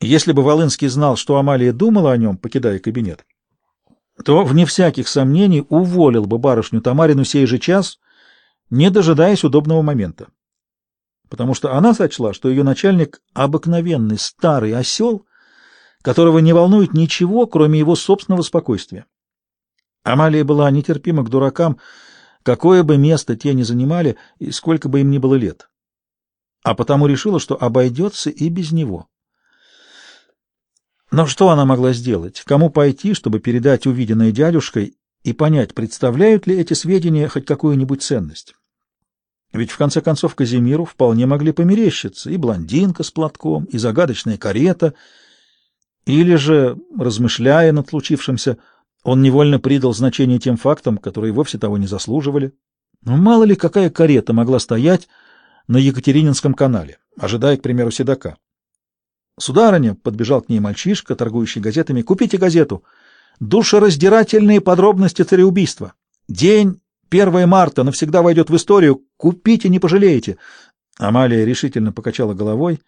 Если бы Волынский знал, что Амалия думала о нем, покидая кабинет, то, вне всяких сомнений, уволил бы барышню Тамарину сей же час, не дожидаясь удобного момента. Потому что она сочла, что ее начальник — обыкновенный старый осел, которого не волнует ничего, кроме его собственного спокойствия. Амалия была нетерпима к дуракам, какое бы место те ни занимали и сколько бы им ни было лет. А потому решила, что обойдется и без него. Но что она могла сделать? Кому пойти, чтобы передать увиденное дядюшкой и понять, представляют ли эти сведения хоть какую-нибудь ценность? Ведь в конце концов Казимиру вполне могли померещиться и блондинка с платком, и загадочная карета, или же, размышляя над случившимся, он невольно придал значение тем фактам, которые вовсе того не заслуживали. Но мало ли какая карета могла стоять на Екатерининском канале, ожидая, к примеру, седока. «Сударыня!» — подбежал к ней мальчишка, торгующий газетами. «Купите газету! Душераздирательные подробности цареубийства! День 1 марта навсегда войдет в историю! Купите, не пожалеете!» Амалия решительно покачала головой,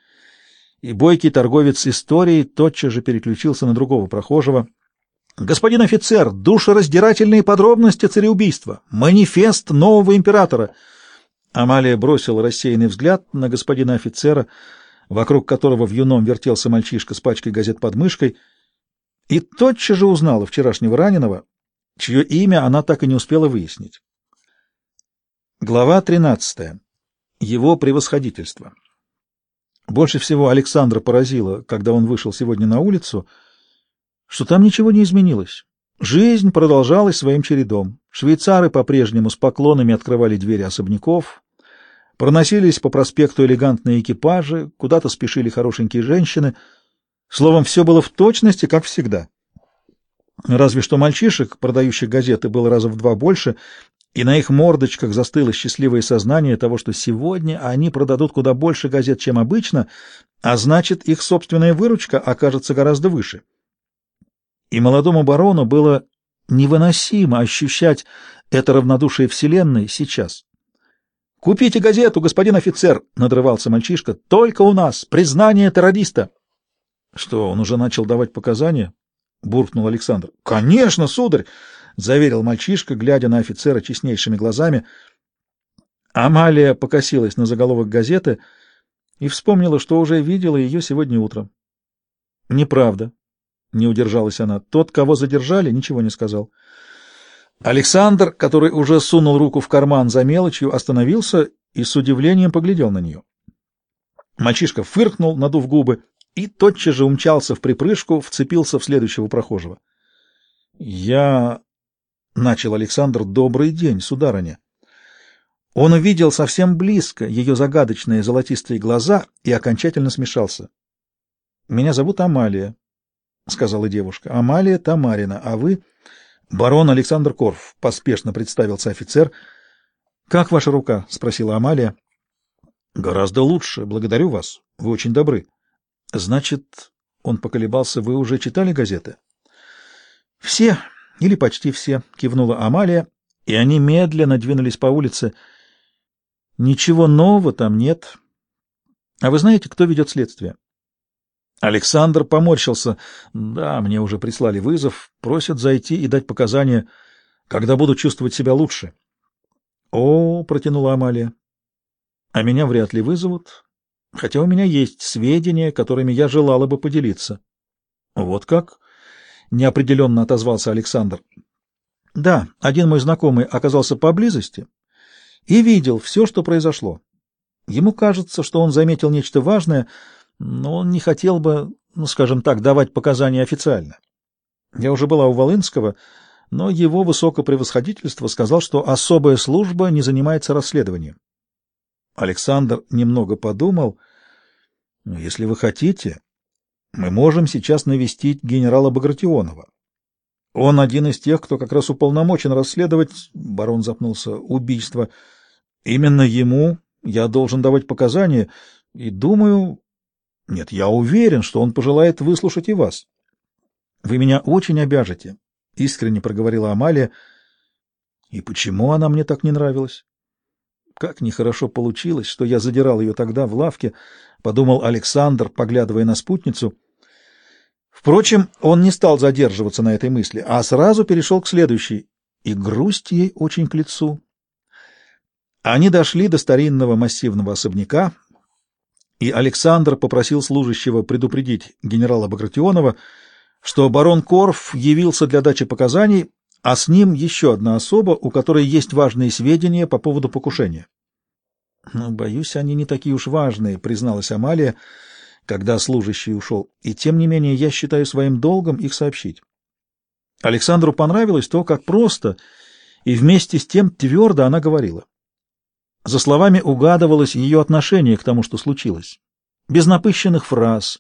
и бойкий торговец историей тотчас же переключился на другого прохожего. «Господин офицер, душераздирательные подробности цареубийства! Манифест нового императора!» Амалия бросила рассеянный взгляд на господина офицера — вокруг которого в юном вертелся мальчишка с пачкой газет под мышкой, и тотчас же узнала вчерашнего раненого, чье имя она так и не успела выяснить. Глава 13. Его превосходительство. Больше всего Александра поразило, когда он вышел сегодня на улицу, что там ничего не изменилось. Жизнь продолжалась своим чередом. Швейцары по-прежнему с поклонами открывали двери особняков, Проносились по проспекту элегантные экипажи, куда-то спешили хорошенькие женщины. Словом, все было в точности, как всегда. Разве что мальчишек, продающих газеты, было раза в два больше, и на их мордочках застыло счастливое сознание того, что сегодня они продадут куда больше газет, чем обычно, а значит, их собственная выручка окажется гораздо выше. И молодому барону было невыносимо ощущать это равнодушие Вселенной сейчас. «Купите газету, господин офицер!» — надрывался мальчишка. «Только у нас! Признание террориста!» «Что, он уже начал давать показания?» — буркнул Александр. «Конечно, сударь!» — заверил мальчишка, глядя на офицера честнейшими глазами. Амалия покосилась на заголовок газеты и вспомнила, что уже видела ее сегодня утром. «Неправда», — не удержалась она. «Тот, кого задержали, ничего не сказал». Александр, который уже сунул руку в карман за мелочью, остановился и с удивлением поглядел на нее. Мальчишка фыркнул, надув губы, и тотчас же умчался в припрыжку, вцепился в следующего прохожего. — Я... — начал Александр. — Добрый день, сударыня. Он увидел совсем близко ее загадочные золотистые глаза и окончательно смешался. — Меня зовут Амалия, — сказала девушка. — Амалия Тамарина, а вы... Барон Александр Корф, поспешно представился офицер. Как ваша рука? спросила Амалия. Гораздо лучше, благодарю вас. Вы очень добры. Значит, он поколебался, вы уже читали газеты? Все или почти все, кивнула Амалия, и они медленно двинулись по улице. Ничего нового там нет. А вы знаете, кто ведет следствие? Александр поморщился. Да, мне уже прислали вызов, просят зайти и дать показания, когда буду чувствовать себя лучше. О, протянула Амалия. А меня вряд ли вызовут, хотя у меня есть сведения, которыми я желала бы поделиться. Вот как? неопределенно отозвался Александр. Да, один мой знакомый оказался поблизости и видел все, что произошло. Ему кажется, что он заметил нечто важное — но он не хотел бы, ну, скажем так, давать показания официально. Я уже была у Волынского, но его высокопревосходительство сказал, что особая служба не занимается расследованием. Александр немного подумал. «Ну, если вы хотите, мы можем сейчас навестить генерала Багратионова. Он один из тех, кто как раз уполномочен расследовать, барон запнулся, убийство. Именно ему я должен давать показания, и, думаю, нет, я уверен, что он пожелает выслушать и вас. Вы меня очень обяжете, — искренне проговорила Амалия. И почему она мне так не нравилась? Как нехорошо получилось, что я задирал ее тогда в лавке, — подумал Александр, поглядывая на спутницу. Впрочем, он не стал задерживаться на этой мысли, а сразу перешел к следующей, и грусть ей очень к лицу. Они дошли до старинного массивного особняка, и Александр попросил служащего предупредить генерала Багратионова, что барон Корф явился для дачи показаний, а с ним еще одна особа, у которой есть важные сведения по поводу покушения. «Ну, боюсь, они не такие уж важные», — призналась Амалия, когда служащий ушел, «и тем не менее я считаю своим долгом их сообщить». Александру понравилось то, как просто и вместе с тем твердо она говорила. За словами угадывалось ее отношение к тому, что случилось. Без напыщенных фраз,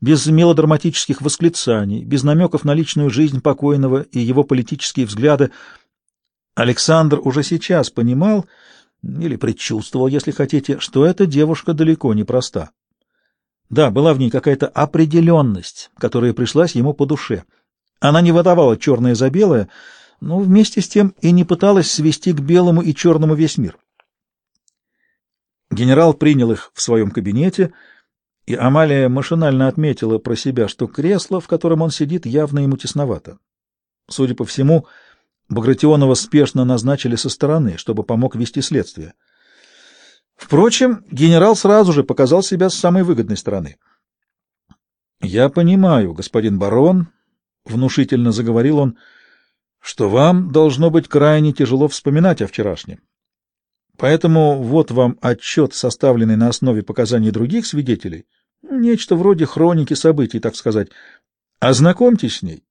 без мелодраматических восклицаний, без намеков на личную жизнь покойного и его политические взгляды. Александр уже сейчас понимал, или предчувствовал, если хотите, что эта девушка далеко не проста. Да, была в ней какая-то определенность, которая пришлась ему по душе. Она не выдавала черное за белое, но вместе с тем и не пыталась свести к белому и черному весь мир. Генерал принял их в своем кабинете, и Амалия машинально отметила про себя, что кресло, в котором он сидит, явно ему тесновато. Судя по всему, Багратионова спешно назначили со стороны, чтобы помог вести следствие. Впрочем, генерал сразу же показал себя с самой выгодной стороны. «Я понимаю, господин барон», — внушительно заговорил он, — «что вам должно быть крайне тяжело вспоминать о вчерашнем. Поэтому вот вам отчет, составленный на основе показаний других свидетелей, нечто вроде хроники событий, так сказать. Ознакомьтесь с ней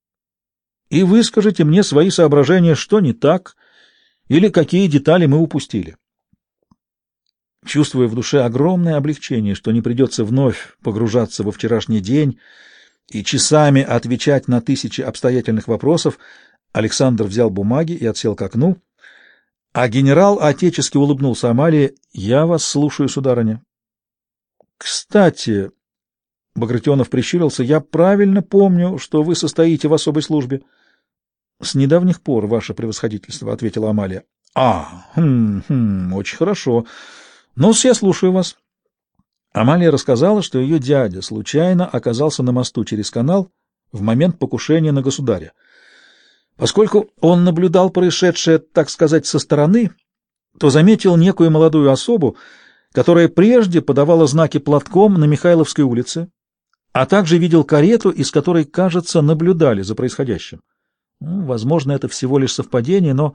и выскажите мне свои соображения, что не так или какие детали мы упустили. Чувствуя в душе огромное облегчение, что не придется вновь погружаться во вчерашний день и часами отвечать на тысячи обстоятельных вопросов, Александр взял бумаги и отсел к окну, а генерал отечески улыбнулся Амалии. — Я вас слушаю, сударыня. — Кстати, — Багратионов прищурился, — я правильно помню, что вы состоите в особой службе. — С недавних пор, ваше превосходительство, — ответила Амалия. — А, хм, хм, очень хорошо. ну я слушаю вас. Амалия рассказала, что ее дядя случайно оказался на мосту через канал в момент покушения на государя. Поскольку он наблюдал происшедшее, так сказать, со стороны, то заметил некую молодую особу, которая прежде подавала знаки платком на Михайловской улице, а также видел карету, из которой, кажется, наблюдали за происходящим. Ну, возможно, это всего лишь совпадение, но...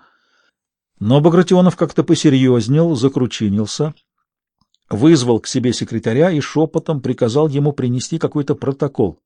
Но Багратионов как-то посерьезнел, закручинился, вызвал к себе секретаря и шепотом приказал ему принести какой-то протокол.